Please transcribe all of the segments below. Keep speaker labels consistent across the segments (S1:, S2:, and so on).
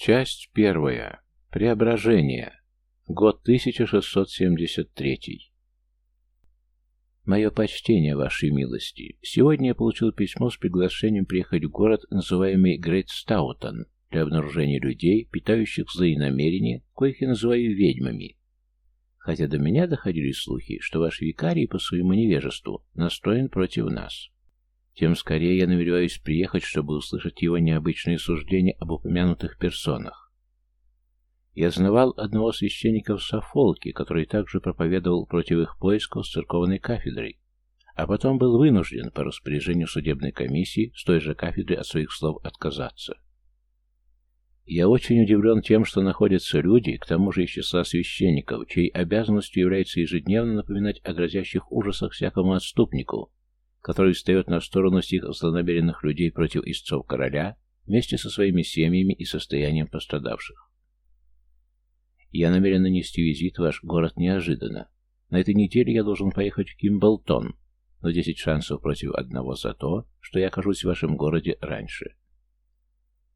S1: Часть первая. Преображение. Год 1673. Мое почтение, вашей милости. Сегодня я получил письмо с приглашением приехать в город, называемый Грейт Стаутон, для обнаружения людей, питающих злые намерения, коих я называю ведьмами. Хотя до меня доходили слухи, что ваш викарий по своему невежеству настроен против нас. Тем скорее я намереваюсь приехать, чтобы услышать его необычные суждения об упомянутых персонах. Я знавал одного священника в Сафолке, который также проповедовал против их поисков с церковной кафедрой, а потом был вынужден по распоряжению судебной комиссии с той же кафедры от своих слов отказаться. Я очень удивлен тем, что находятся люди, к тому же из числа священников, чьей обязанностью является ежедневно напоминать о грозящих ужасах всякому отступнику, который встает на сторону сих злонамеренных людей против истцов короля вместе со своими семьями и состоянием пострадавших. Я намерен нанести визит в ваш город неожиданно. На этой неделе я должен поехать в Кимблтон, но 10 шансов против одного за то, что я окажусь в вашем городе раньше.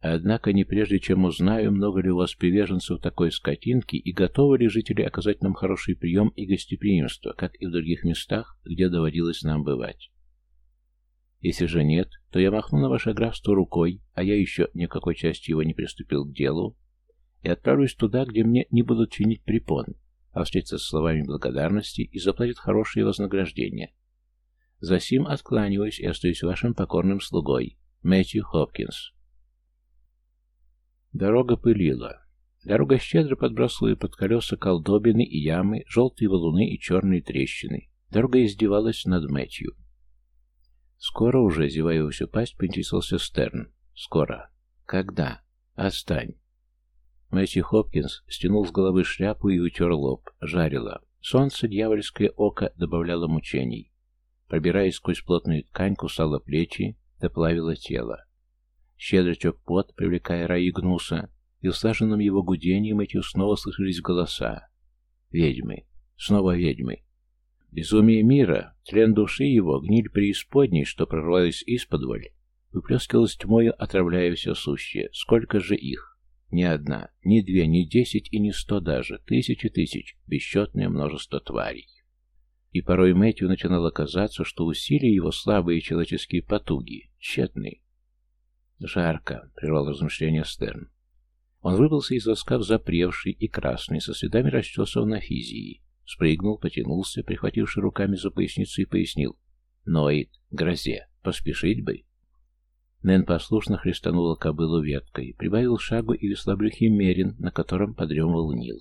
S1: Однако не прежде чем узнаю, много ли у вас приверженцев такой скотинки и готовы ли жители оказать нам хороший прием и гостеприимство, как и в других местах, где доводилось нам бывать. Если же нет, то я махну на ваше графство рукой, а я еще ни в какой части его не приступил к делу, и отправлюсь туда, где мне не будут чинить препон, а встретиться с словами благодарности и заплатят хорошее вознаграждение. Засим откланиваюсь и остаюсь вашим покорным слугой, Мэтью Хопкинс. Дорога пылила. Дорога щедро подбрасывала под колеса колдобины и ямы, желтые валуны и черные трещины. Дорога издевалась над Мэтью. «Скоро уже», — зевая всю пасть, поинтересовался Стерн. «Скоро». «Когда?» «Отстань». Мэтью Хопкинс стянул с головы шляпу и утер лоб. Жарило. Солнце, дьявольское око, добавляло мучений. Пробираясь сквозь плотную ткань, кусало плечи, доплавило тело. Щедро тек пот, привлекая раи гнуса, и в слаженном его гудении Мэтью снова слышались голоса. «Ведьмы! Снова ведьмы! Безумие мира, тлен души его, гниль преисподней, что прорвалась исподволь, выплескивалась тьмою, отравляя все сущее. Сколько же их? Ни одна, ни две, ни десять и ни сто даже, тысячи тысяч, бесчетное множество тварей. И порой Мэтью начинало казаться, что усилия его слабые человеческие потуги тщетны. «Жарко», — прервал размышления Стерн. Он выбрался из воска запревший и красный, со следами расчесов на физии. Спрыгнул, потянулся, прихвативши руками за поясницу и пояснил. Ноет, грозе, поспешить бы. Нэн послушно христанула кобылу веткой, прибавил шагу и веслоблюхий мерин, на котором подремывал Нил.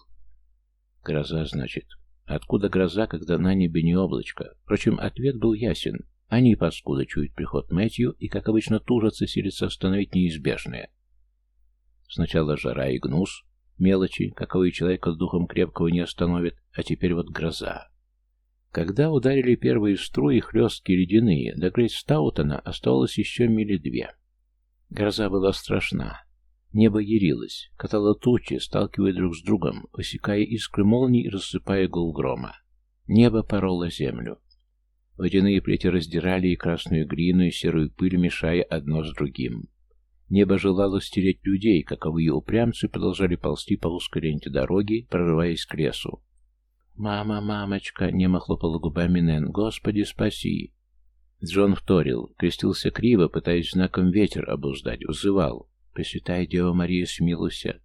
S1: Гроза, значит. Откуда гроза, когда на небе не облачко? Впрочем, ответ был ясен. Они, паскуда, чуют приход Мэтью и, как обычно, тужатся, силятся остановить неизбежное. Сначала жара и гнус, Мелочи, каковые человека с духом крепкого не остановит, а теперь вот гроза. Когда ударили первые струи, хлесткие ледяные, до Грейстаутона оставалось еще мили две. Гроза была страшна. Небо ярилось, катало тучи, сталкивая друг с другом, высекая искры молний и рассыпая гул грома. Небо пороло землю. Водяные плети раздирали и красную глину, и серую пыль, мешая одно с другим. Небо желало стереть людей, каковые упрямцы продолжали ползти по узкой ленте дороги, прорываясь к лесу. «Мама, мамочка!» — немо хлопала губами Нэн. «Господи, спаси!» Джон вторил, крестился криво, пытаясь знаком ветер обуздать, взывал. «Пресвятая Дева Мария, смилуйся!»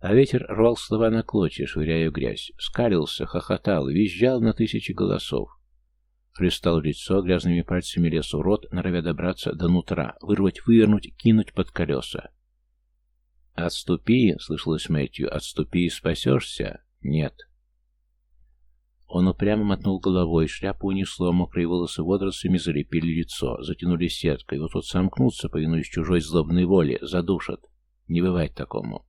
S1: А ветер рвал слова на клочья, швыряя грязь, скалился, хохотал, визжал на тысячи голосов. Хлестал лицо, грязными пальцами лез в рот, норовя добраться до нутра, вырвать, вывернуть, кинуть под колеса. «Отступи!» — слышалось Мэтью. «Отступи и спасешься!» «Нет!» Он упрямо мотнул головой, шляпу унесло, мокрые волосы водорослями залепили лицо, затянули сеткой. Вот вот сомкнутся, повинуясь чужой злобной воле, задушат. Не бывать такому.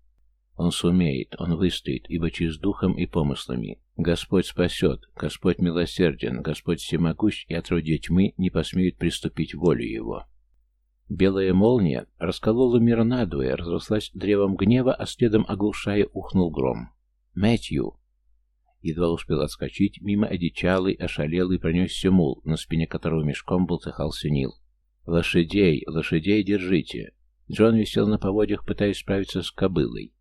S1: Он сумеет, он выстоит, ибо через духом и помыслами. Господь спасет, Господь милосерден, Господь всемогущ, и отродье тьмы не посмеет приступить волю его. Белая молния расколола мир надвое, разрослась древом гнева, а следом оглушая ухнул гром. «Мэтью!» Едва успел отскочить, мимо одичалый, ошалелый пронесся мул, на спине которого мешком болтыхался Нил. «Лошадей, лошадей держите!» Джон висел на поводьях, пытаясь справиться с кобылой.